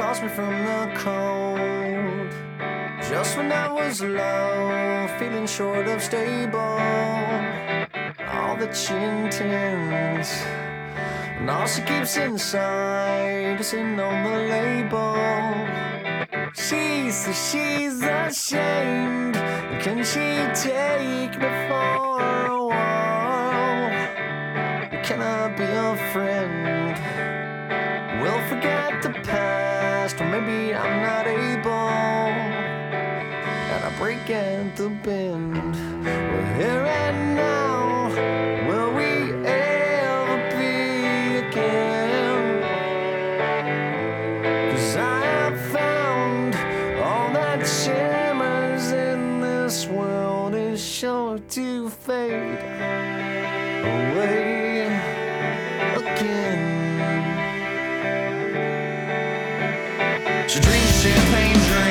calls me from the cold. Just when I was low, feeling short of stable. All that she intends, and all she keeps inside is in on the label. She says she's ashamed. Can she take me for a while? Can I be a friend? Maybe I'm not able. And I break at the bend. We're here and now. Will we ever be again? Cause I have found all that shimmers in this world is sure to fade away again. Champagne, drinks.